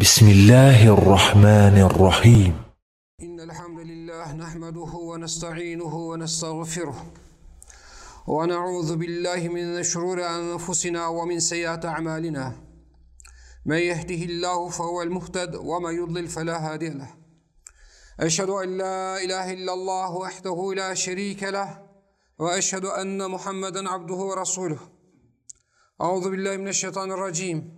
بسم الله الرحمن الرحيم إن الحمد لله نحمده ونستعينه ونستغفره ونعوذ بالله من شرور أنفسنا ومن سيئات أعمالنا من يهده الله فهو المهتد ومن يضلل فلا هادي له أشهد أن لا إله إلا الله وحده لا شريك له وأشهد أن محمدا عبده ورسوله أعوذ بالله من الشيطان الرجيم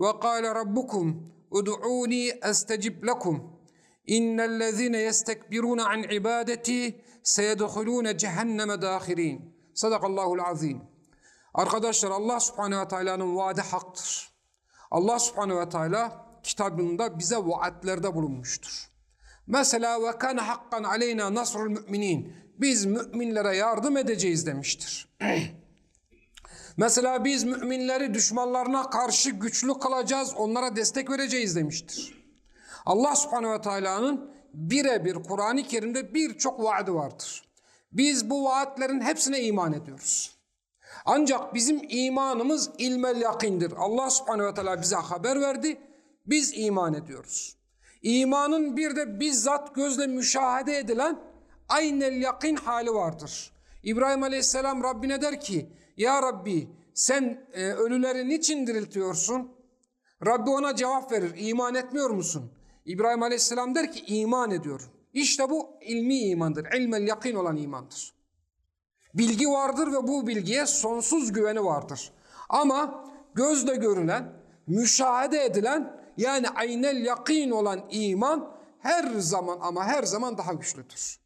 Ve kâle rabbukum ud'ûni estecib lekum. İnnellezîne yestekbirûne an ibadeti seyedhulûne cehenneme dâhirîn. Sadakallahul azîm. Arkadaşlar Allah subhanehu ve teâlâ'nın vaadi haktır. Allah subhanehu ve teâlâ kitabında bize vaatlerde bulunmuştur. Mesela ve kan hakkan aleyna nasrul müminin. Biz müminlere yardım edeceğiz demiştir. Mesela biz müminleri düşmanlarına karşı güçlü kılacağız, onlara destek vereceğiz demiştir. Allah subhanehu ve teala'nın birebir Kur'an-ı Kerim'de birçok vaadi vardır. Biz bu vaatlerin hepsine iman ediyoruz. Ancak bizim imanımız ilmel yakindir. Allah subhanehu ve teala bize haber verdi, biz iman ediyoruz. İmanın bir de bizzat gözle müşahede edilen aynel yakin hali vardır. İbrahim aleyhisselam Rabbine der ki, Ya Rabbi sen e, ölüleri niçin diriltiyorsun? Rabbi ona cevap verir, iman etmiyor musun? İbrahim aleyhisselam der ki, iman ediyorum. İşte bu ilmi imandır, ilmel yakin olan imandır. Bilgi vardır ve bu bilgiye sonsuz güveni vardır. Ama gözle görülen, müşahede edilen yani aynel yakin olan iman her zaman ama her zaman daha güçlüdür.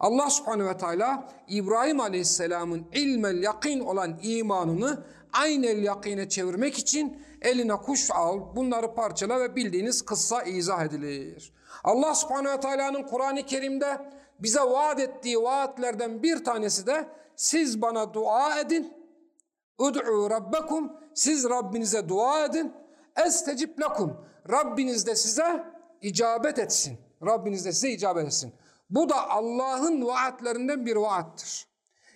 Allah subhanehu ve teala İbrahim aleyhisselamın ilmel yakin olan imanını aynel yakine çevirmek için eline kuş al, bunları parçala ve bildiğiniz kıssa izah edilir. Allah subhanehu ve teala'nın Kur'an-ı Kerim'de bize vaat ettiği vaatlerden bir tanesi de siz bana dua edin. Ud'u rabbekum. Siz Rabbinize dua edin. Estecib lekum. Rabbiniz de size icabet etsin. Rabbiniz de size icabet etsin. Bu da Allah'ın vaatlerinden bir vaattır.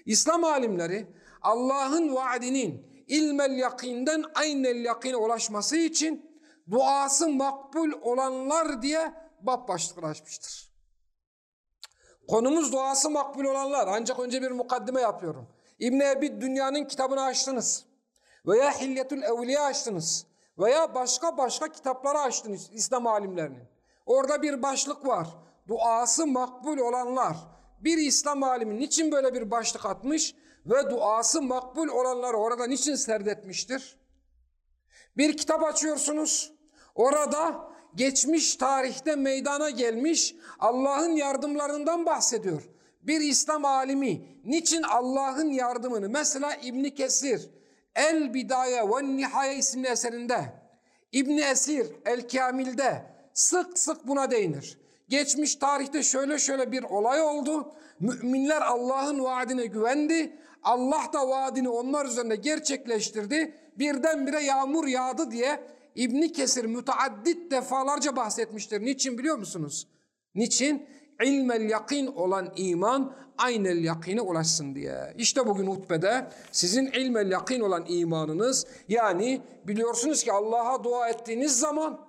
İslam alimleri Allah'ın vaadinin ilmel yakinden aynel yakine ulaşması için duası makbul olanlar diye bab başlıkları açmıştır. Konumuz duası makbul olanlar. Ancak önce bir mukaddime yapıyorum. İbn-i Ebi Dünya'nın kitabını açtınız. Veya Hilyetül Evliya açtınız. Veya başka başka kitapları açtınız İslam alimlerinin. Orada bir başlık var. Duası makbul olanlar. Bir İslam alimi niçin böyle bir başlık atmış ve duası makbul olanları orada niçin serdetmiştir? Bir kitap açıyorsunuz. Orada geçmiş tarihte meydana gelmiş Allah'ın yardımlarından bahsediyor. Bir İslam alimi niçin Allah'ın yardımını mesela İbni Kesir El Bidaye ve Nihaye isimli eserinde İbni Esir El Kamil'de sık sık buna değinir. Geçmiş tarihte şöyle şöyle bir olay oldu. Müminler Allah'ın vaadine güvendi. Allah da vaadini onlar üzerinde gerçekleştirdi. Birdenbire yağmur yağdı diye İbni Kesir müteaddit defalarca bahsetmiştir. Niçin biliyor musunuz? Niçin? İlmel yakin olan iman aynel yakine ulaşsın diye. İşte bugün hutbede sizin ilmel yakin olan imanınız yani biliyorsunuz ki Allah'a dua ettiğiniz zaman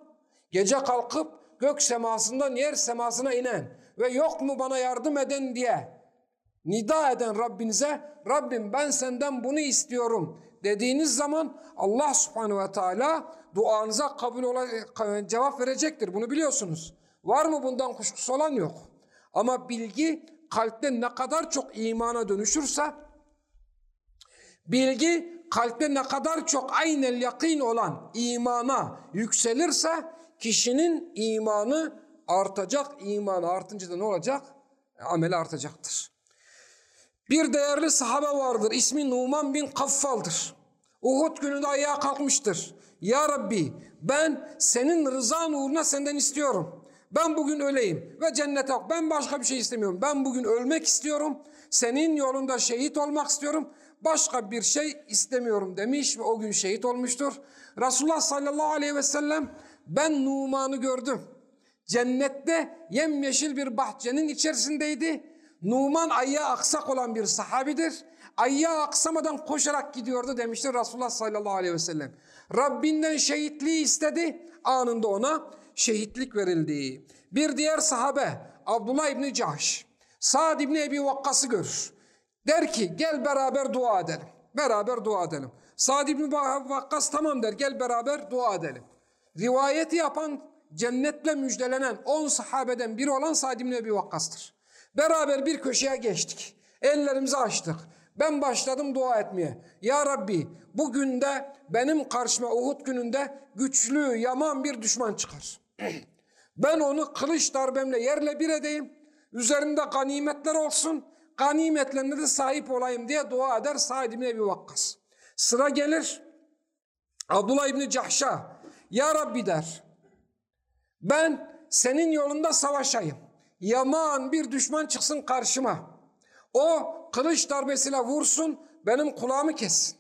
gece kalkıp gök semasından yer semasına inen ve yok mu bana yardım eden diye nida eden Rabbinize Rabbim ben senden bunu istiyorum dediğiniz zaman Allah subhanehu ve teala duanıza kabul ola, cevap verecektir. Bunu biliyorsunuz. Var mı bundan kuşkusu olan yok. Ama bilgi kalpte ne kadar çok imana dönüşürse bilgi kalpte ne kadar çok aynel yakin olan imana yükselirse kişinin imanı artacak. İmanı artınca da ne olacak? Ameli artacaktır. Bir değerli sahabe vardır. İsmi Numan bin Kaffal'dır. Uhud gününde ayağa kalkmıştır. Ya Rabbi ben senin rızan uğruna senden istiyorum. Ben bugün öleyim ve cennete ben başka bir şey istemiyorum. Ben bugün ölmek istiyorum. Senin yolunda şehit olmak istiyorum. Başka bir şey istemiyorum demiş ve o gün şehit olmuştur. Resulullah sallallahu aleyhi ve sellem ben Numan'ı gördüm. Cennette yemyeşil bir bahçenin içerisindeydi. Numan ayağı aksak olan bir sahabidir. Ayağı aksamadan koşarak gidiyordu demiştir Resulullah sallallahu aleyhi ve sellem. Rabbinden şehitliği istedi. Anında ona şehitlik verildi. Bir diğer sahabe Abdullah İbni Cahş. Sa'd İbni Ebi Vakkas'ı görür. Der ki gel beraber dua edelim. Beraber dua edelim. Sa'd İbni Vakkas tamam der gel beraber dua edelim. Rivayeti yapan cennetle müjdelenen 10 sahabeden biri olan Sa'd İbni Ebi Vakkas'tır. Beraber bir köşeye geçtik. Ellerimizi açtık. Ben başladım dua etmeye. Ya Rabbi bugün de benim karşıma Uhud gününde güçlü, yaman bir düşman çıkar. ben onu kılıç darbemle yerle bir edeyim. Üzerinde ganimetler olsun. Ganimetlerine de sahip olayım diye dua eder Sa'd ibn Ebi Vakkas. Sıra gelir Abdullah İbni Cahşa. Ya Rabbi der. Ben senin yolunda savaşayım. Yaman bir düşman çıksın karşıma. O kılıç darbesiyle vursun benim kulağımı kessin.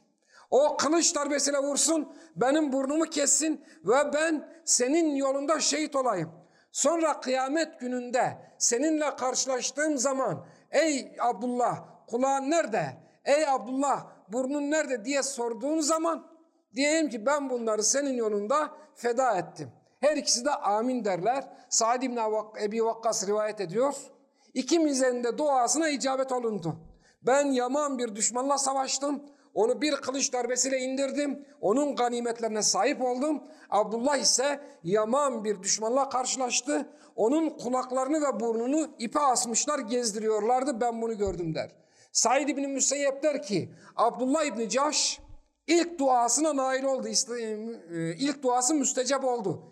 O kılıç darbesiyle vursun benim burnumu kessin ve ben senin yolunda şehit olayım. Sonra kıyamet gününde seninle karşılaştığım zaman ey Abdullah kulağın nerede? Ey Abdullah burnun nerede diye sorduğun zaman diyeyim ki ben bunları senin yolunda feda ettim. Her ikisi de amin derler. Sa'd ibn Ebi Vakkas rivayet ediyor. İkimizin de duasına icabet olundu. Ben yaman bir düşmanla savaştım. Onu bir kılıç darbesiyle indirdim. Onun ganimetlerine sahip oldum. Abdullah ise yaman bir düşmanla karşılaştı. Onun kulaklarını ve burnunu ipe asmışlar gezdiriyorlardı. Ben bunu gördüm der. Said İbni Müseyyep der ki Abdullah İbni Caş ilk duasına nail oldu. İlk duası müstecap oldu.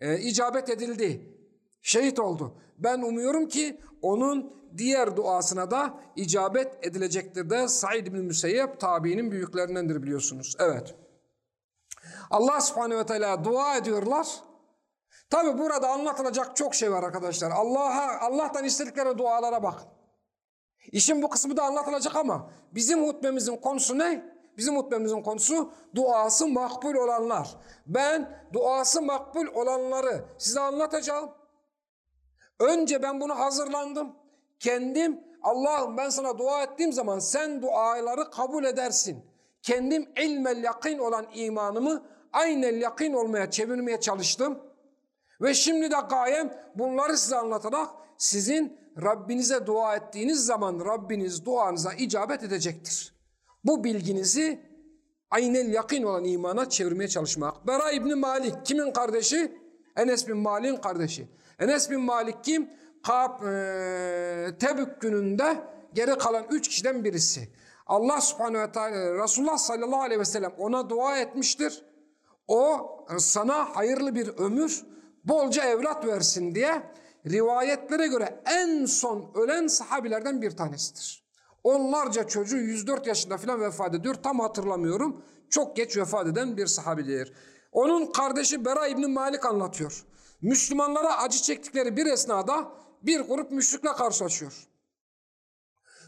E, icabet edildi. Şehit oldu. Ben umuyorum ki onun diğer duasına da icabet edilecektir de Said bin Müseyyep tabiinin büyüklerindendir biliyorsunuz. Evet. Allah subhanehu ve teala dua ediyorlar. Tabi burada anlatılacak çok şey var arkadaşlar. Allah'a Allah'tan istedikleri dualara bakın. İşin bu kısmı da anlatılacak ama bizim hutbemizin konusu ne? Bizim hutbemizin konusu duası makbul olanlar. Ben duası makbul olanları size anlatacağım. Önce ben bunu hazırlandım. Kendim Allah'ım ben sana dua ettiğim zaman sen duaları kabul edersin. Kendim ilmel yakin olan imanımı aynel yakin olmaya çevirmeye çalıştım. Ve şimdi de gayem bunları size anlatarak sizin Rabbinize dua ettiğiniz zaman Rabbiniz duanıza icabet edecektir. Bu bilginizi aynel yakin olan imana çevirmeye çalışmak. Bera İbni Malik kimin kardeşi? Enes bin Malik'in kardeşi. Enes bin Malik kim? Kab, e, Tebük gününde geri kalan üç kişiden birisi. Allah subhanehu ve teala Resulullah sallallahu aleyhi ve sellem ona dua etmiştir. O sana hayırlı bir ömür, bolca evlat versin diye rivayetlere göre en son ölen sahabilerden bir tanesidir. Onlarca çocuğu 104 yaşında falan vefat ediyor. Tam hatırlamıyorum. Çok geç vefat eden bir sahabidir. Onun kardeşi Bera İbni Malik anlatıyor. Müslümanlara acı çektikleri bir esnada bir grup müşrikle karşılaşıyor.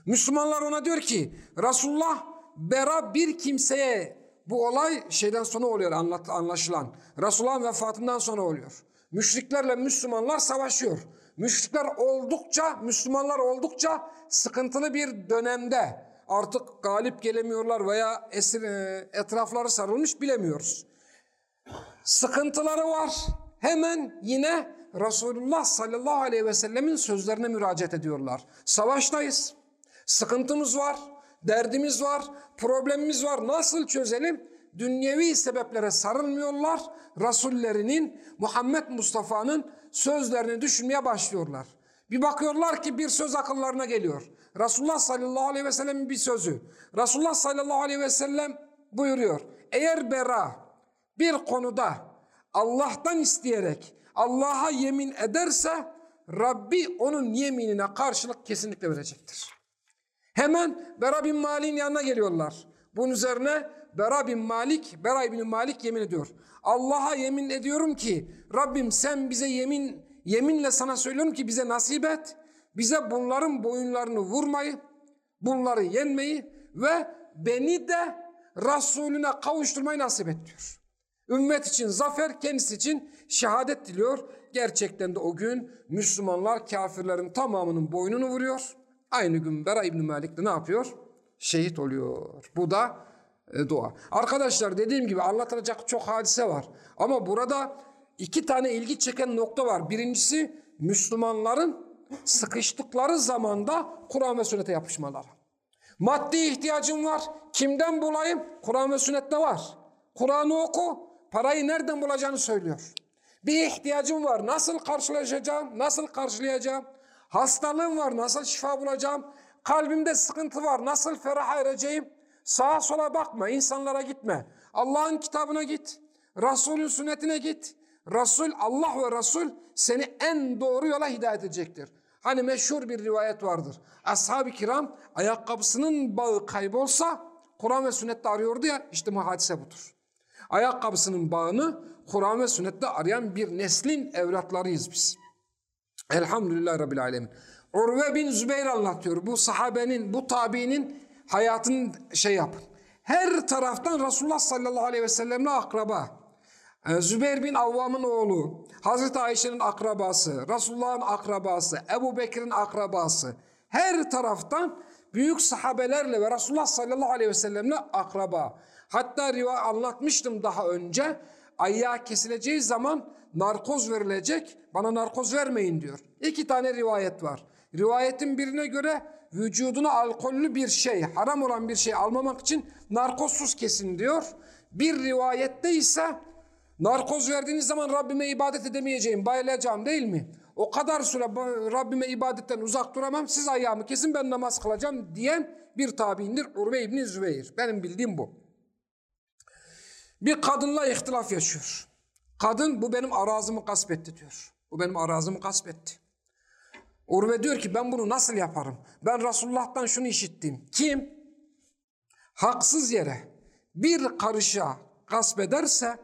Müslümanlar ona diyor ki Resulullah Bera bir kimseye bu olay şeyden sonra oluyor anlaşılan. Resulullah'ın vefatından sonra oluyor. Müşriklerle Müslümanlar savaşıyor. Müşrikler oldukça, Müslümanlar oldukça sıkıntılı bir dönemde artık galip gelemiyorlar veya esir, e, etrafları sarılmış bilemiyoruz. Sıkıntıları var. Hemen yine Resulullah sallallahu aleyhi ve sellemin sözlerine müracaat ediyorlar. Savaştayız. Sıkıntımız var. Derdimiz var. Problemimiz var. Nasıl çözelim? dünyevi sebeplere sarılmıyorlar. Rasullerinin, Muhammed Mustafa'nın sözlerini düşünmeye başlıyorlar. Bir bakıyorlar ki bir söz akıllarına geliyor. Resulullah sallallahu aleyhi ve sellem'in bir sözü. Resulullah sallallahu aleyhi ve sellem buyuruyor. Eğer bera bir konuda Allah'tan isteyerek Allah'a yemin ederse Rabbi onun yeminine karşılık kesinlikle verecektir. Hemen Bera bin Malik'in yanına geliyorlar. Bunun üzerine Bera bin Malik, Bera bin Malik yemin ediyor. Allah'a yemin ediyorum ki Rabbim sen bize yemin yeminle sana söylüyorum ki bize nasip et. Bize bunların boyunlarını vurmayı, bunları yenmeyi ve beni de Resulüne kavuşturmayı nasip et diyor. Ümmet için zafer, kendisi için şehadet diliyor. Gerçekten de o gün Müslümanlar kafirlerin tamamının boynunu vuruyor. Aynı gün Bera İbni Malik de ne yapıyor? Şehit oluyor. Bu da e, dua. Arkadaşlar dediğim gibi anlatılacak çok hadise var. Ama burada iki tane ilgi çeken nokta var. Birincisi Müslümanların sıkıştıkları zamanda Kur'an ve sünnete yapışmaları. Maddi ihtiyacım var. Kimden bulayım? Kur'an ve sünnette var. Kur'an'ı oku. Parayı nereden bulacağını söylüyor. Bir ihtiyacım var. Nasıl karşılaşacağım? Nasıl karşılayacağım? Hastalığım var. Nasıl şifa bulacağım? Kalbimde sıkıntı var. Nasıl ferah ereceğim? Sağa sola bakma. insanlara gitme. Allah'ın kitabına git. Resulün sünnetine git. Resul, Allah ve Resul seni en doğru yola hidayet edecektir. Hani meşhur bir rivayet vardır. Ashab-ı kiram ayakkabısının bağı kaybolsa Kur'an ve sünnette arıyordu ya işte bu hadise budur. Ayakkabısının bağını Kur'an ve sünnette arayan bir neslin evlatlarıyız biz. Elhamdülillah Rabbil Alemin. Urve bin Zübeyir anlatıyor. Bu sahabenin, bu tabiinin hayatını şey yapın. Her taraftan Resulullah sallallahu aleyhi ve sellemle akraba. Ee, Zübeyir bin Avvam'ın oğlu, Hazreti Ayşe'nin akrabası, Resulullah'ın akrabası, Ebu Bekir'in akrabası. Her taraftan büyük sahabelerle ve Resulullah sallallahu aleyhi ve sellemle akraba. Hatta riva anlatmıştım daha önce. Ayağı kesileceği zaman narkoz verilecek. Bana narkoz vermeyin diyor. İki tane rivayet var. Rivayetin birine göre vücuduna alkollü bir şey, haram olan bir şey almamak için narkozsuz kesin diyor. Bir rivayette ise narkoz verdiğiniz zaman Rabbime ibadet edemeyeceğim, bayılacağım değil mi? O kadar süre Rabbime ibadetten uzak duramam, siz ayağımı kesin ben namaz kılacağım diyen bir tabiindir Urve İbni Zübeyir. Benim bildiğim bu. Bir kadınla ihtilaf yaşıyor. Kadın bu benim arazımı gasp etti diyor. Bu benim arazımı gasp etti. Urve diyor ki ben bunu nasıl yaparım? Ben Resulullah'tan şunu işittim. Kim haksız yere bir karışa gasp ederse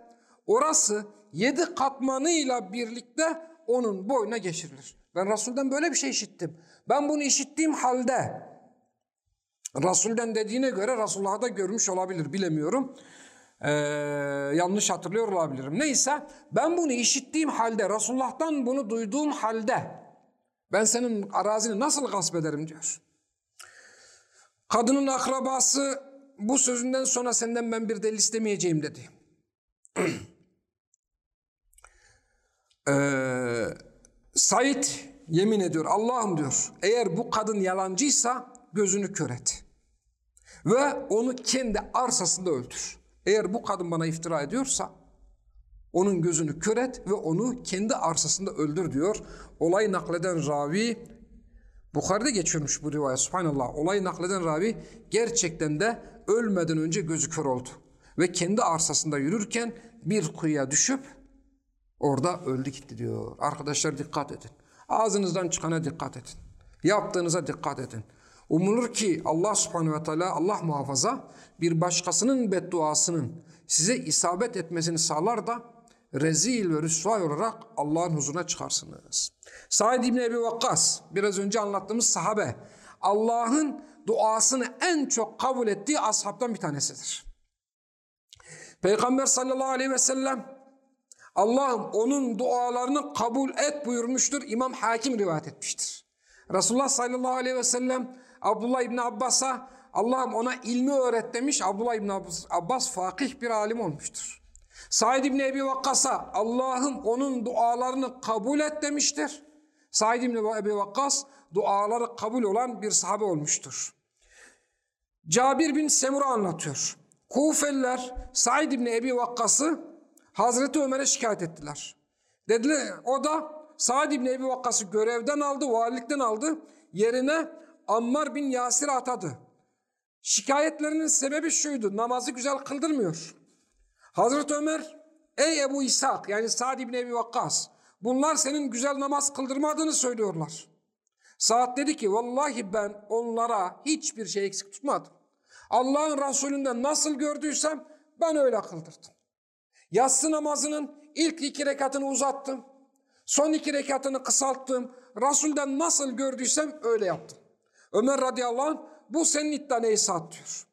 orası yedi katmanıyla birlikte onun boyuna geçirilir. Ben Resul'den böyle bir şey işittim. Ben bunu işittiğim halde Resul'den dediğine göre Resulullah'ı da görmüş olabilir bilemiyorum. Ee, yanlış hatırlıyor olabilirim. Neyse ben bunu işittiğim halde Resulullah'tan bunu duyduğum halde ben senin arazini nasıl gasp ederim diyor. Kadının akrabası bu sözünden sonra senden ben bir delil istemeyeceğim dedi. ee, Said yemin ediyor Allah'ım diyor eğer bu kadın yalancıysa gözünü kör et. Ve onu kendi arsasında öldür. Eğer bu kadın bana iftira ediyorsa onun gözünü kör et ve onu kendi arsasında öldür diyor. Olayı nakleden ravi Bukhari'de geçiyormuş bu rivayet subhanallah. Olayı nakleden ravi gerçekten de ölmeden önce gözü kör oldu. Ve kendi arsasında yürürken bir kuyuya düşüp orada öldü gitti diyor. Arkadaşlar dikkat edin. Ağzınızdan çıkana dikkat edin. Yaptığınıza dikkat edin. Umulur ki Allah subhanehu ve teala Allah muhafaza bir başkasının bedduasının size isabet etmesini sağlar da rezil ve rüsvay olarak Allah'ın huzuruna çıkarsınız. Said İbni Ebi Vakkas biraz önce anlattığımız sahabe Allah'ın duasını en çok kabul ettiği ashabtan bir tanesidir. Peygamber sallallahu aleyhi ve sellem Allah'ım onun dualarını kabul et buyurmuştur. İmam Hakim rivayet etmiştir. Resulullah sallallahu aleyhi ve sellem Abdullah İbni Abbas'a Allah'ım ona ilmi öğret demiş. Abdullah İbni Abbas, Abbas fakih bir alim olmuştur. Said İbni Ebi Vakkas'a Allah'ım onun dualarını kabul et demiştir. Said İbni Ebi Vakkas duaları kabul olan bir sahabe olmuştur. Cabir bin Semur'a anlatıyor. Kufeliler Said İbni Ebi Vakkas'ı Hazreti Ömer'e şikayet ettiler. Dediler o da Said İbni Ebi Vakkas'ı görevden aldı, valilikten aldı. Yerine Ammar bin Yasir atadı. Şikayetlerinin sebebi şuydu. Namazı güzel kıldırmıyor. Hazreti Ömer ey Ebu İshak yani Sa'd İbni Ebi Vakkas bunlar senin güzel namaz kıldırmadığını söylüyorlar. Saad dedi ki vallahi ben onlara hiçbir şey eksik tutmadım. Allah'ın Resulünden nasıl gördüysem ben öyle kıldırdım. Yatsı namazının ilk iki rekatını uzattım. Son iki rekatını kısalttım. Resulden nasıl gördüysem öyle yaptım. Ömer radıyallahu anh bu senin iddian ey Sa'd diyor.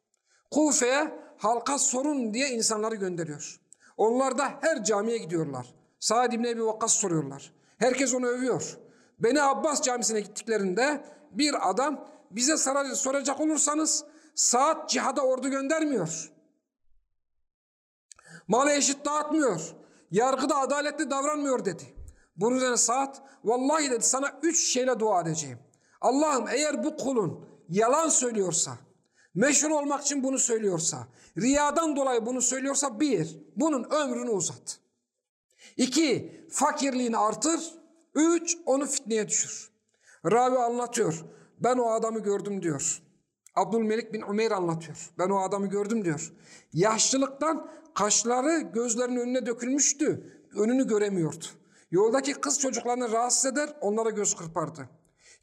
Kufe'ye halka sorun diye insanları gönderiyor. Onlar da her camiye gidiyorlar. Sa'd İbni Ebi Vakkas soruyorlar. Herkes onu övüyor. Beni Abbas camisine gittiklerinde bir adam bize soracak olursanız Sa'd cihada ordu göndermiyor. Malı eşit dağıtmıyor. Yargıda adaletli davranmıyor dedi. Bunun üzerine Sa'd vallahi dedi sana üç şeyle dua edeceğim. Allah'ım eğer bu kulun yalan söylüyorsa, meşhur olmak için bunu söylüyorsa, riyadan dolayı bunu söylüyorsa bir, bunun ömrünü uzat. İki, fakirliğini artır. Üç, onu fitneye düşür. Ravi anlatıyor. Ben o adamı gördüm diyor. Abdülmelik bin Umeyr anlatıyor. Ben o adamı gördüm diyor. Yaşlılıktan kaşları gözlerinin önüne dökülmüştü. Önünü göremiyordu. Yoldaki kız çocuklarını rahatsız eder, onlara göz kırpardı.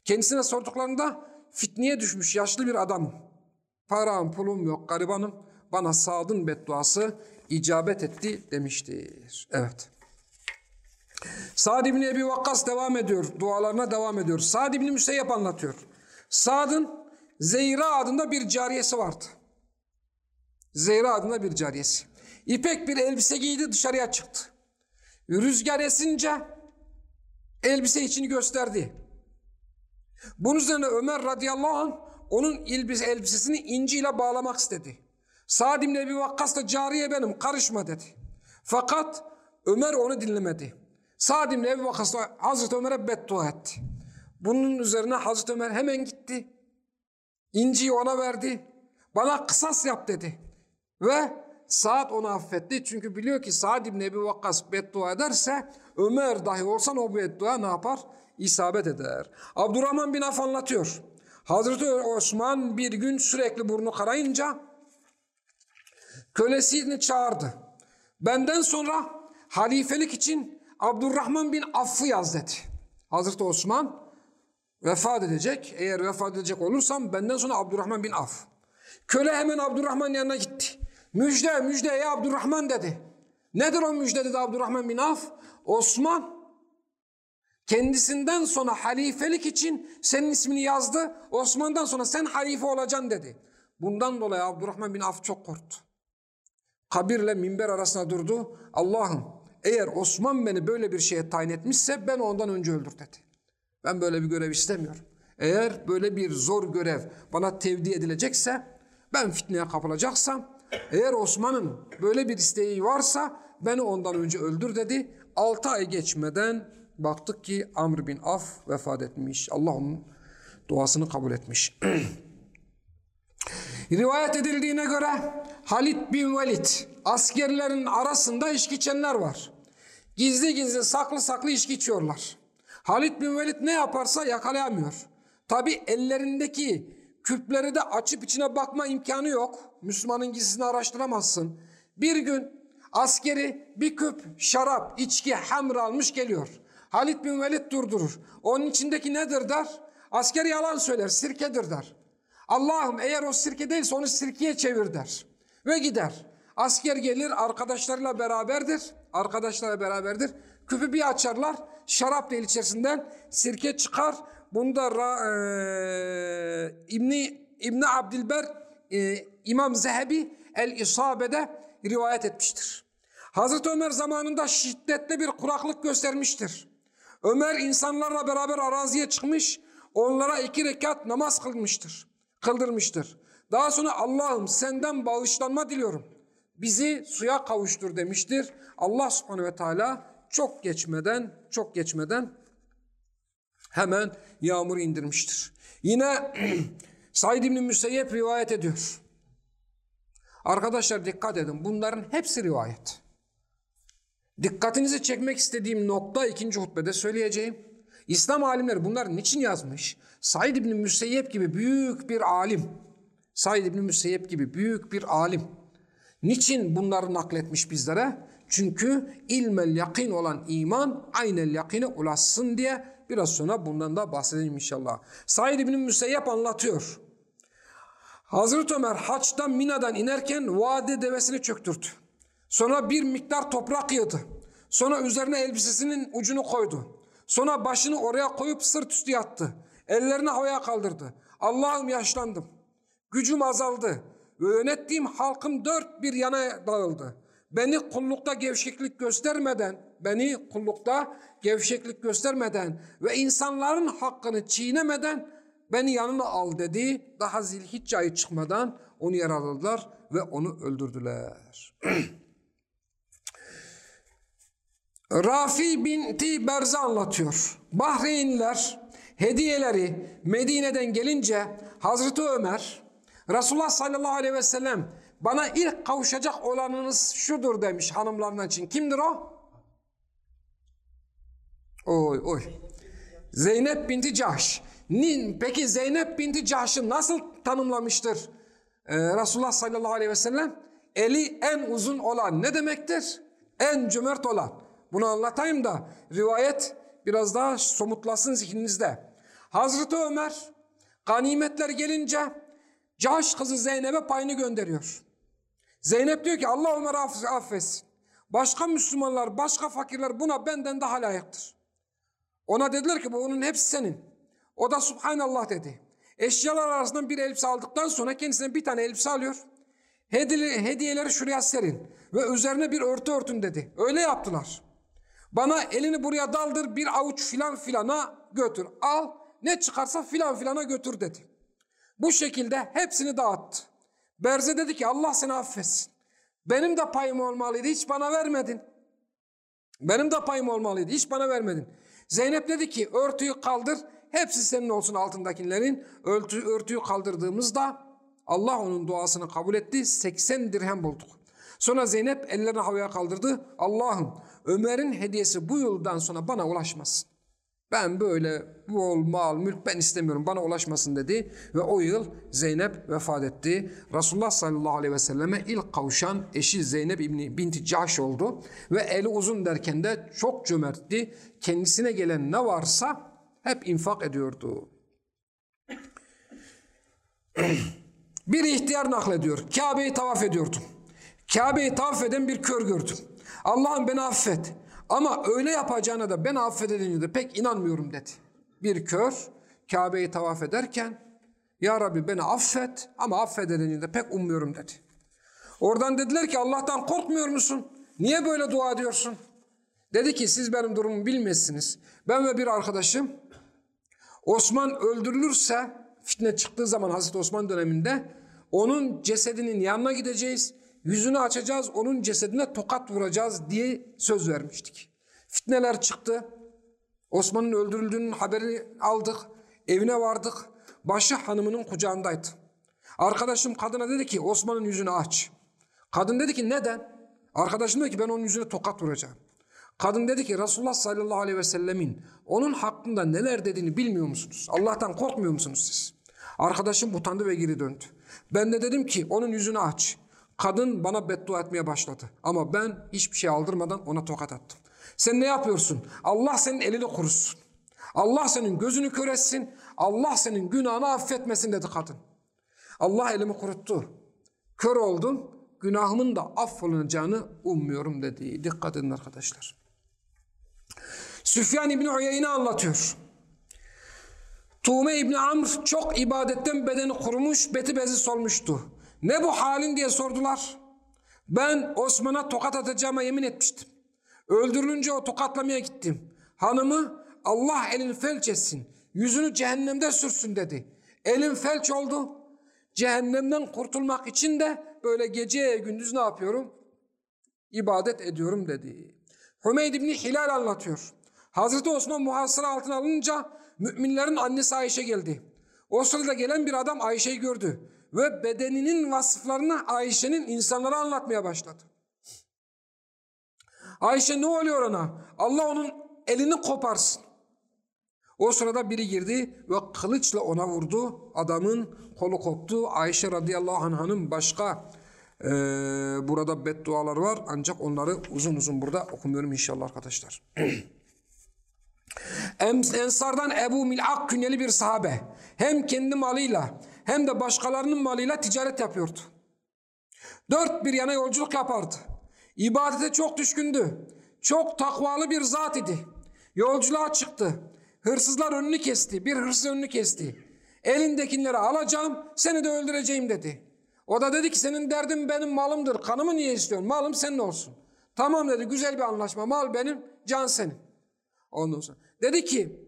Kendisine sorduklarında fitneye düşmüş yaşlı bir adam. Param pulum yok garibanım. Bana Sad'ın bedduası icabet etti demiştir. Evet. Sa'd ibn Ebi Vakkas devam ediyor. Dualarına devam ediyor. Sa'd ibn Müseyyep anlatıyor. Sa'd'ın Zeyra adında bir cariyesi vardı. Zeyra adında bir cariyesi. İpek bir elbise giydi dışarıya çıktı. Rüzgar esince elbise içini gösterdi. Bunun üzerine Ömer radıyallahu anh onun elbisesini inciyle bağlamak istedi. Sa'd ibn Ebi Vakkas da cariye benim karışma dedi. Fakat Ömer onu dinlemedi. Sa'd ibn Ebi Vakkas da Hazreti Ömer'e beddua etti. Bunun üzerine Hazreti Ömer hemen gitti. İnciyi ona verdi. Bana kısas yap dedi. Ve Sa'd onu affetti. Çünkü biliyor ki Sa'd ibn Ebi Vakkas beddua ederse Ömer dahi olsan o beddua ne yapar? İsabet eder. Abdurrahman bin Af anlatıyor. Hazreti Osman bir gün sürekli burnu karayınca kölesini çağırdı. Benden sonra halifelik için Abdurrahman bin Aff'ı yaz dedi. Hazreti Osman vefat edecek. Eğer vefat edecek olursam benden sonra Abdurrahman bin Af. Köle hemen Abdurrahman yanına gitti. Müjde müjde ey Abdurrahman dedi. Nedir o müjde dedi Abdurrahman bin Af? Osman kendisinden sonra halifelik için senin ismini yazdı. Osman'dan sonra sen halife olacaksın dedi. Bundan dolayı Abdurrahman bin Af çok korktu. Kabirle minber arasına durdu. Allah'ım eğer Osman beni böyle bir şeye tayin etmişse ben ondan önce öldür dedi. Ben böyle bir görev istemiyorum. Eğer böyle bir zor görev bana tevdi edilecekse ben fitneye kapılacaksam eğer Osman'ın böyle bir isteği varsa beni ondan önce öldür dedi. Altı ay geçmeden baktık ki Amr bin Af vefat etmiş. Allah onun duasını kabul etmiş. Rivayet edildiğine göre Halid bin Velid askerlerin arasında içki içenler var. Gizli gizli saklı saklı içki içiyorlar. Halid bin Velid ne yaparsa yakalayamıyor. Tabi ellerindeki küpleri de açıp içine bakma imkanı yok. Müslümanın gizlisini araştıramazsın. Bir gün askeri bir küp şarap, içki, hamr almış geliyor. Halid bin Velid durdurur. Onun içindeki nedir der. Asker yalan söyler, sirkedir der. Allah'ım eğer o sirke değilse onu sirkeye çevir der. Ve gider. Asker gelir arkadaşlarıyla beraberdir. Arkadaşlarla beraberdir. Küpü bir açarlar. Şarap değil içerisinden sirke çıkar. Bunu da e, İbni, İbni Abdilber e, İmam Zehebi El-İsabe'de rivayet etmiştir. Hazreti Ömer zamanında şiddetli bir kuraklık göstermiştir. Ömer insanlarla beraber araziye çıkmış, onlara iki rekat namaz kılmıştır, kıldırmıştır. Daha sonra Allah'ım senden bağışlanma diliyorum. Bizi suya kavuştur demiştir. Allah subhanehu ve teala çok geçmeden, çok geçmeden hemen yağmur indirmiştir. Yine Said İbni Müseyyep rivayet ediyor. Arkadaşlar dikkat edin bunların hepsi rivayet. Dikkatinizi çekmek istediğim nokta ikinci hutbede söyleyeceğim. İslam alimleri bunları niçin yazmış? Said İbni Müseyyep gibi büyük bir alim. Said İbni Müseyyep gibi büyük bir alim. Niçin bunları nakletmiş bizlere? Çünkü ilmel yakin olan iman aynel yakine ulaşsın diye biraz sonra bundan da bahsedeyim inşallah. Said İbni Müseyyep anlatıyor. Hazreti Ömer haçtan Mina'dan inerken vade devesini çöktürdü. Sonra bir miktar toprak yığdı. Sonra üzerine elbisesinin ucunu koydu. Sonra başını oraya koyup sırt üstü yattı. Ellerini havaya kaldırdı. Allah'ım yaşlandım. Gücüm azaldı. Ve yönettiğim halkım dört bir yana dağıldı. Beni kullukta gevşeklik göstermeden, beni kullukta gevşeklik göstermeden ve insanların hakkını çiğnemeden beni yanına al dedi. Daha zilhicce ayı çıkmadan onu yaraladılar ve onu öldürdüler. Rafi binti Berze anlatıyor. Bahreynliler hediyeleri Medine'den gelince Hazreti Ömer Resulullah sallallahu aleyhi ve sellem bana ilk kavuşacak olanınız şudur demiş hanımlarından için. Kimdir o? Oy oy. Zeynep binti Cahş. Peki Zeynep binti Cahş'ı nasıl tanımlamıştır ee, Resulullah sallallahu aleyhi ve sellem? Eli en uzun olan ne demektir? En cömert olan. Bunu anlatayım da rivayet biraz daha somutlasın zihninizde. Hazreti Ömer ganimetler gelince Cahş kızı Zeynep'e payını gönderiyor. Zeynep diyor ki Allah Ömer'i affetsin. Başka Müslümanlar, başka fakirler buna benden daha layıktır. Ona dediler ki bu onun hepsi senin. O da Subhanallah dedi. Eşyalar arasından bir elbise aldıktan sonra kendisine bir tane elbise alıyor. Hediyeleri şuraya serin ve üzerine bir örtü örtün dedi. Öyle yaptılar. Bana elini buraya daldır bir avuç filan filana götür. Al ne çıkarsa filan filana götür dedi. Bu şekilde hepsini dağıttı. Berze dedi ki Allah seni affetsin. Benim de payım olmalıydı hiç bana vermedin. Benim de payım olmalıydı hiç bana vermedin. Zeynep dedi ki örtüyü kaldır hepsi senin olsun altındakilerin. Örtü, örtüyü kaldırdığımızda Allah onun duasını kabul etti 80 dirhem bulduk. Sonra Zeynep ellerini havaya kaldırdı. Allah'ım Ömer'in hediyesi bu yıldan sonra bana ulaşmasın. Ben böyle bol mal mülk ben istemiyorum bana ulaşmasın dedi. Ve o yıl Zeynep vefat etti. Resulullah sallallahu aleyhi ve selleme ilk kavuşan eşi Zeynep İbni binti Cahş oldu. Ve eli uzun derken de çok cömertti. Kendisine gelen ne varsa hep infak ediyordu. bir ihtiyar naklediyor. Kabe'yi tavaf ediyordum. Kabe'yi tavaf eden bir kör gördüm. Allah'ım beni affet. Ama öyle yapacağına da ben affedildiğine de pek inanmıyorum dedi. Bir kör Kabe'yi tavaf ederken Ya Rabbi beni affet ama affedildiğine de pek ummuyorum dedi. Oradan dediler ki Allah'tan korkmuyor musun? Niye böyle dua ediyorsun? Dedi ki siz benim durumumu bilmezsiniz. Ben ve bir arkadaşım Osman öldürülürse fitne çıktığı zaman Hazreti Osman döneminde onun cesedinin yanına gideceğiz yüzünü açacağız, onun cesedine tokat vuracağız diye söz vermiştik. Fitneler çıktı. Osman'ın öldürüldüğünün haberi aldık. Evine vardık. Başı hanımının kucağındaydı. Arkadaşım kadına dedi ki Osman'ın yüzünü aç. Kadın dedi ki neden? Arkadaşım dedi ki ben onun yüzüne tokat vuracağım. Kadın dedi ki Resulullah sallallahu aleyhi ve sellemin onun hakkında neler dediğini bilmiyor musunuz? Allah'tan korkmuyor musunuz siz? Arkadaşım utandı ve geri döndü. Ben de dedim ki onun yüzünü aç. Kadın bana beddua etmeye başladı. Ama ben hiçbir şey aldırmadan ona tokat attım. Sen ne yapıyorsun? Allah senin elini kurusun. Allah senin gözünü kör etsin. Allah senin günahını affetmesin dedi kadın. Allah elimi kuruttu. Kör oldum. Günahımın da affolunacağını ummuyorum dedi. Dikkat edin arkadaşlar. Süfyan İbni Uyeyne anlatıyor. Tuğme İbni Amr çok ibadetten bedeni kurumuş, beti bezi solmuştu. Ne bu halin diye sordular. Ben Osman'a tokat atacağıma yemin etmiştim. Öldürülünce o tokatlamaya gittim. Hanımı Allah elini felç etsin. Yüzünü cehennemde sürsün dedi. Elim felç oldu. Cehennemden kurtulmak için de böyle gece gündüz ne yapıyorum? İbadet ediyorum dedi. Hümeyd İbni Hilal anlatıyor. Hazreti Osman muhasıra altına alınca müminlerin annesi Ayşe geldi. O sırada gelen bir adam Ayşe'yi gördü ve bedeninin vasıflarını Ayşe'nin insanlara anlatmaya başladı. Ayşe ne oluyor ona? Allah onun elini koparsın. O sırada biri girdi ve kılıçla ona vurdu. Adamın kolu koptu. Ayşe radıyallahu anh'ın başka e, burada bedduaları var. Ancak onları uzun uzun burada okumuyorum inşallah arkadaşlar. Ensardan Ebu Mil'ak künyeli bir sahabe. Hem kendi malıyla hem de başkalarının malıyla ticaret yapıyordu. Dört bir yana yolculuk yapardı. İbadete çok düşkündü. Çok takvalı bir zat idi. Yolculuğa çıktı. Hırsızlar önünü kesti. Bir hırsız önünü kesti. Elindekileri alacağım, seni de öldüreceğim dedi. O da dedi ki senin derdin benim malımdır. Kanımı niye istiyorsun? Malım senin olsun. Tamam dedi güzel bir anlaşma. Mal benim, can senin. Ondan sonra dedi ki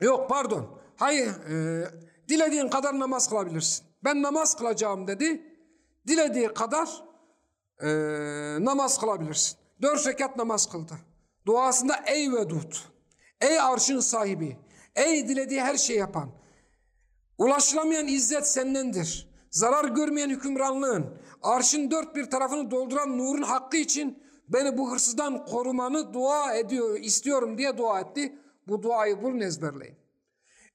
yok pardon. Hayır e, dilediğin kadar namaz kılabilirsin. Ben namaz kılacağım dedi. Dilediği kadar e, namaz kılabilirsin. Dört rekat namaz kıldı. Duasında ey vedud, ey arşın sahibi, ey dilediği her şey yapan, ulaşılamayan izzet sendendir. Zarar görmeyen hükümranlığın, arşın dört bir tarafını dolduran nurun hakkı için beni bu hırsızdan korumanı dua ediyor, istiyorum diye dua etti. Bu duayı bulun ezberleyin.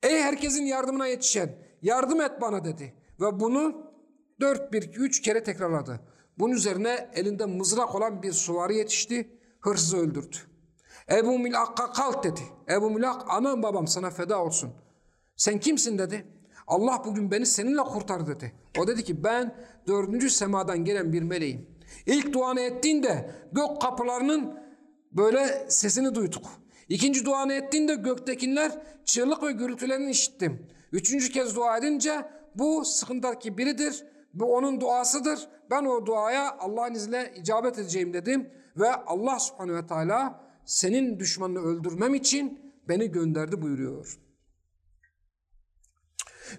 Ey herkesin yardımına yetişen, yardım et bana dedi. Ve bunu dört bir üç kere tekrarladı. Bunun üzerine elinde mızrak olan bir suvari yetişti, hırsızı öldürdü. Ebu Milak'a kalk dedi. Ebu Milak anam babam sana feda olsun. Sen kimsin dedi. Allah bugün beni seninle kurtar dedi. O dedi ki ben dördüncü semadan gelen bir meleğim. İlk duanı ettiğinde gök kapılarının böyle sesini duyduk. İkinci duanı ettiğinde göktekiler çığlık ve gürültülerini işittim. Üçüncü kez dua edince bu sıkıntıdaki biridir. Bu onun duasıdır. Ben o duaya Allah'ın izniyle icabet edeceğim dedim. Ve Allah subhanehu ve teala senin düşmanını öldürmem için beni gönderdi buyuruyor.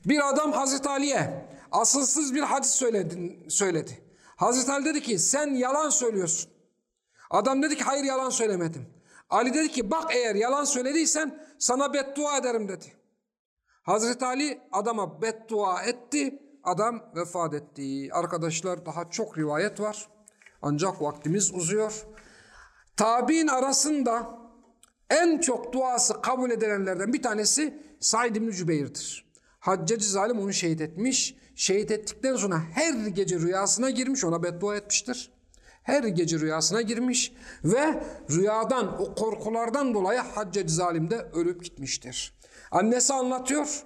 Bir adam Hazreti Ali'ye asılsız bir hadis söyledi. söyledi. Hazreti Ali dedi ki sen yalan söylüyorsun. Adam dedi ki hayır yalan söylemedim. Ali dedi ki bak eğer yalan söylediysen sana beddua ederim dedi. Hazreti Ali adama beddua etti. Adam vefat etti. Arkadaşlar daha çok rivayet var. Ancak vaktimiz uzuyor. Tabi'in arasında en çok duası kabul edilenlerden bir tanesi Said İbni Cübeyr'dir. Haccacı zalim onu şehit etmiş. Şehit ettikten sonra her gece rüyasına girmiş ona beddua etmiştir. Her gece rüyasına girmiş ve rüyadan o korkulardan dolayı Haccacı zalim de ölüp gitmiştir. Annesi anlatıyor.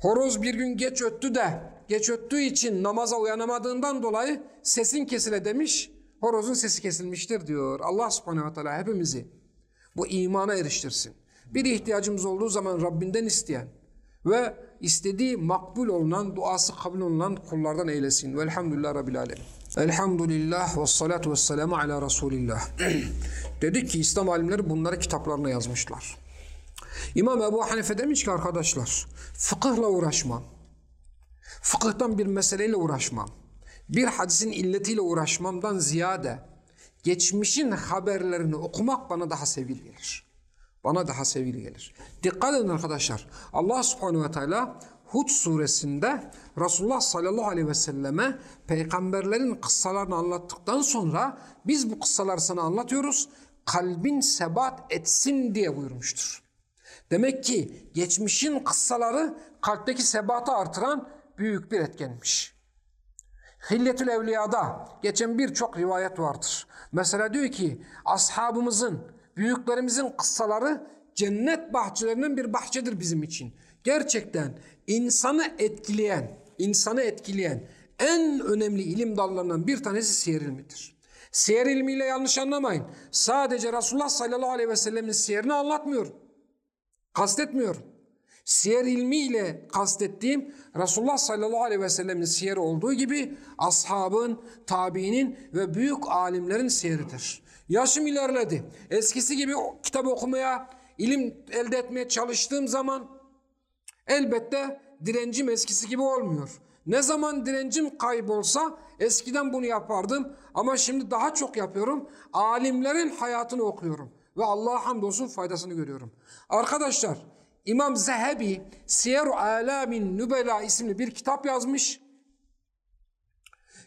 Horoz bir gün geç öttü de geç öttüğü için namaza uyanamadığından dolayı sesin kesile demiş. Horozun sesi kesilmiştir diyor. Allah subhanehu ve teala hepimizi bu imana eriştirsin. Bir ihtiyacımız olduğu zaman Rabbinden isteyen ve istediği makbul olunan, duası kabul olunan kullardan eylesin. Velhamdülillah Rabbil Alemin. Elhamdülillah ve salatu ve selamu ala Resulillah. Dedik ki İslam alimleri bunları kitaplarına yazmışlar. İmam Ebu Hanife demiş ki arkadaşlar, fıkıhla uğraşmam. Fıkıhtan bir meseleyle uğraşmam. Bir hadisin illetiyle uğraşmamdan ziyade geçmişin haberlerini okumak bana daha sevgili gelir. Bana daha sevgili gelir. Dikkat edin arkadaşlar. Allah subhanehu ve teala Hud suresinde Resulullah sallallahu aleyhi ve selleme peygamberlerin kıssalarını anlattıktan sonra biz bu kıssaları sana anlatıyoruz. Kalbin sebat etsin diye buyurmuştur. Demek ki geçmişin kıssaları kalpteki sebatı artıran büyük bir etkenmiş. Hilletül Evliya'da geçen birçok rivayet vardır. Mesela diyor ki ashabımızın, büyüklerimizin kıssaları cennet bahçelerinden bir bahçedir bizim için. Gerçekten insanı etkileyen, insanı etkileyen en önemli ilim dallarından bir tanesi siyer ilmidir. Siyer ilmiyle yanlış anlamayın. Sadece Resulullah sallallahu aleyhi ve sellemin siyerini anlatmıyorum. Kastetmiyorum. Siyer ilmiyle kastettiğim Resulullah sallallahu aleyhi ve sellemin siyeri olduğu gibi ashabın, tabiinin ve büyük alimlerin siyeridir. Yaşım ilerledi. Eskisi gibi kitap okumaya, ilim elde etmeye çalıştığım zaman elbette direncim eskisi gibi olmuyor. Ne zaman direncim kaybolsa eskiden bunu yapardım ama şimdi daha çok yapıyorum. Alimlerin hayatını okuyorum ve Allah'a hamdolsun faydasını görüyorum. Arkadaşlar İmam Zehebi Siyer-u Alamin Nübela isimli bir kitap yazmış.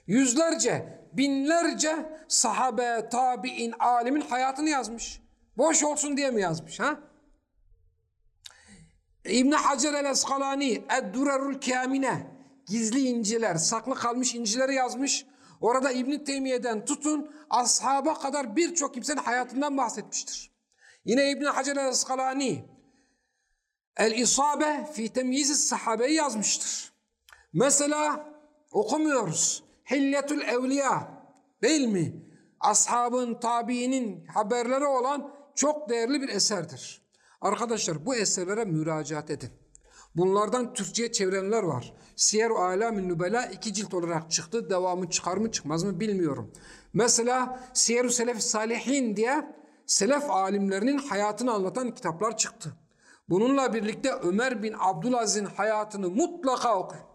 Yüzlerce, binlerce sahabe, tabi'in, alimin hayatını yazmış. Boş olsun diye mi yazmış ha? İbn Hacer el-Eskalani Ed-Durerul Kamine gizli inciler, saklı kalmış incileri yazmış. Orada İbn Teymiye'den tutun ashaba kadar birçok kimsenin hayatından bahsetmiştir. Yine İbn Hacer el-Eskalani El-İsabe fi temyiz sahabeyi yazmıştır. Mesela okumuyoruz. Hilyetül Evliya değil mi? Ashabın, tabiinin haberleri olan çok değerli bir eserdir. Arkadaşlar bu eserlere müracaat edin. Bunlardan Türkçe'ye çevrenler var. Siyer-u Alamin Nübela iki cilt olarak çıktı. Devamı çıkar mı çıkmaz mı bilmiyorum. Mesela Siyer-u Selef Salihin diye Selef alimlerinin hayatını anlatan kitaplar çıktı. Bununla birlikte Ömer bin Abdülaziz'in hayatını mutlaka okuyun.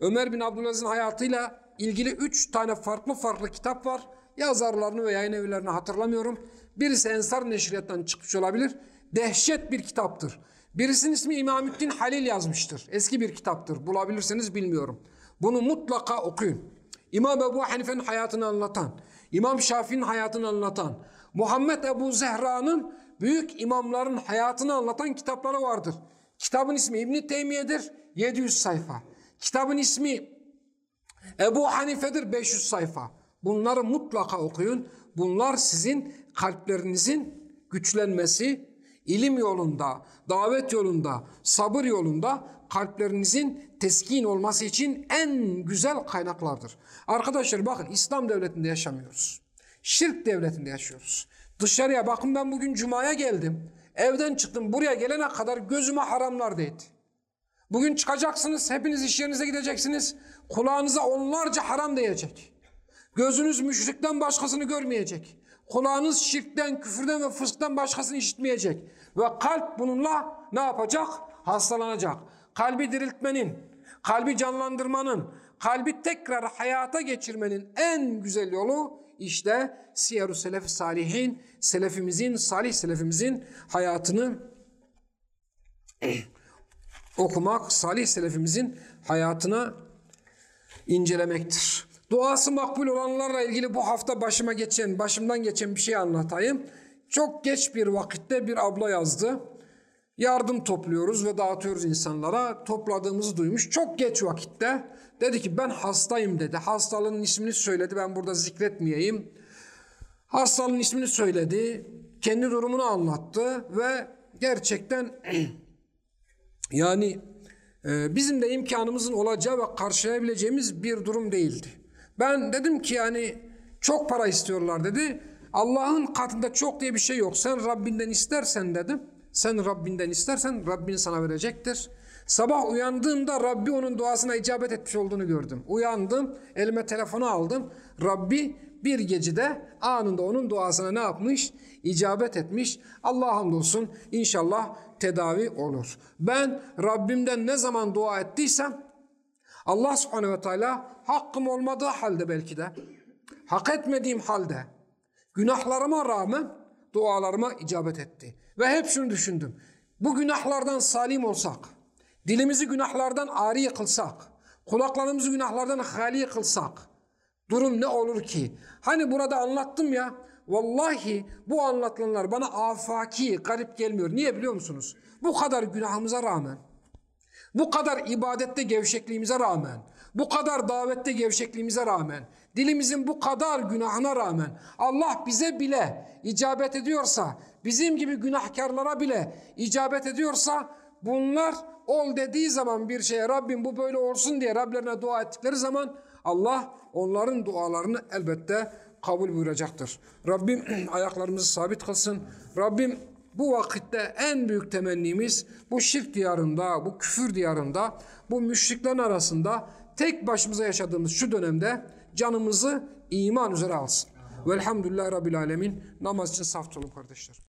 Ömer bin Abdülaziz'in hayatıyla ilgili üç tane farklı farklı kitap var. Yazarlarını ve yayın evlerini hatırlamıyorum. Birisi Ensar Neşriyat'tan çıkmış olabilir. Dehşet bir kitaptır. Birisinin ismi İmamüddin Halil yazmıştır. Eski bir kitaptır. Bulabilirseniz bilmiyorum. Bunu mutlaka okuyun. İmam Ebu Hanife'nin hayatını anlatan, İmam Şafii'nin hayatını anlatan, Muhammed Ebu Zehra'nın büyük imamların hayatını anlatan kitapları vardır. Kitabın ismi İbn Teymiye'dir 700 sayfa. Kitabın ismi Ebu Hanife'dir 500 sayfa. Bunları mutlaka okuyun. Bunlar sizin kalplerinizin güçlenmesi, ilim yolunda, davet yolunda, sabır yolunda kalplerinizin teskin olması için en güzel kaynaklardır. Arkadaşlar bakın İslam devletinde yaşamıyoruz. Şirk devletinde yaşıyoruz. Dışarıya bakın ben bugün cumaya geldim. Evden çıktım buraya gelene kadar gözüme haramlar değdi. Bugün çıkacaksınız, hepiniz iş yerinize gideceksiniz. Kulağınıza onlarca haram değecek. Gözünüz müşrikten başkasını görmeyecek. Kulağınız şirkten, küfürden ve fısktan başkasını işitmeyecek. Ve kalp bununla ne yapacak? Hastalanacak. Kalbi diriltmenin, kalbi canlandırmanın, kalbi tekrar hayata geçirmenin en güzel yolu işte Selef Salihin, selefimizin, salih selefimizin hayatını okumak, salih selefimizin hayatına incelemektir. Duası makbul olanlarla ilgili bu hafta başıma geçen, başımdan geçen bir şey anlatayım. Çok geç bir vakitte bir abla yazdı. Yardım topluyoruz ve dağıtıyoruz insanlara. Topladığımızı duymuş. Çok geç vakitte. Dedi ki ben hastayım dedi. Hastalığın ismini söyledi. Ben burada zikretmeyeyim. Hastalığın ismini söyledi. Kendi durumunu anlattı ve gerçekten yani e, bizim de imkanımızın olacağı ve karşılayabileceğimiz bir durum değildi. Ben dedim ki yani çok para istiyorlar dedi. Allah'ın katında çok diye bir şey yok. Sen Rabbinden istersen dedim. Sen Rabbinden istersen Rabbin sana verecektir. Sabah uyandığımda Rabbi onun duasına icabet etmiş olduğunu gördüm. Uyandım, elime telefonu aldım. Rabbi bir gecede anında onun duasına ne yapmış? İcabet etmiş. Allah hamdolsun inşallah tedavi olur. Ben Rabbimden ne zaman dua ettiysem Allah subhanehu ve teala hakkım olmadığı halde belki de hak etmediğim halde günahlarıma rağmen dualarıma icabet etti. Ve hep şunu düşündüm. Bu günahlardan salim olsak, dilimizi günahlardan ari kılsak, kulaklarımızı günahlardan hali kılsak, durum ne olur ki? Hani burada anlattım ya, vallahi bu anlatılanlar bana afaki, garip gelmiyor. Niye biliyor musunuz? Bu kadar günahımıza rağmen, bu kadar ibadette gevşekliğimize rağmen, bu kadar davette gevşekliğimize rağmen, dilimizin bu kadar günahına rağmen Allah bize bile icabet ediyorsa, bizim gibi günahkarlara bile icabet ediyorsa bunlar ol dediği zaman bir şeye Rabbim bu böyle olsun diye Rablerine dua ettikleri zaman Allah onların dualarını elbette kabul buyuracaktır. Rabbim ayaklarımızı sabit kılsın. Rabbim bu vakitte en büyük temennimiz bu şirk diyarında, bu küfür diyarında, bu müşriklerin arasında tek başımıza yaşadığımız şu dönemde canımızı iman üzere alsın. Velhamdülillah Rabbil Alemin. Namaz için saf olun kardeşler.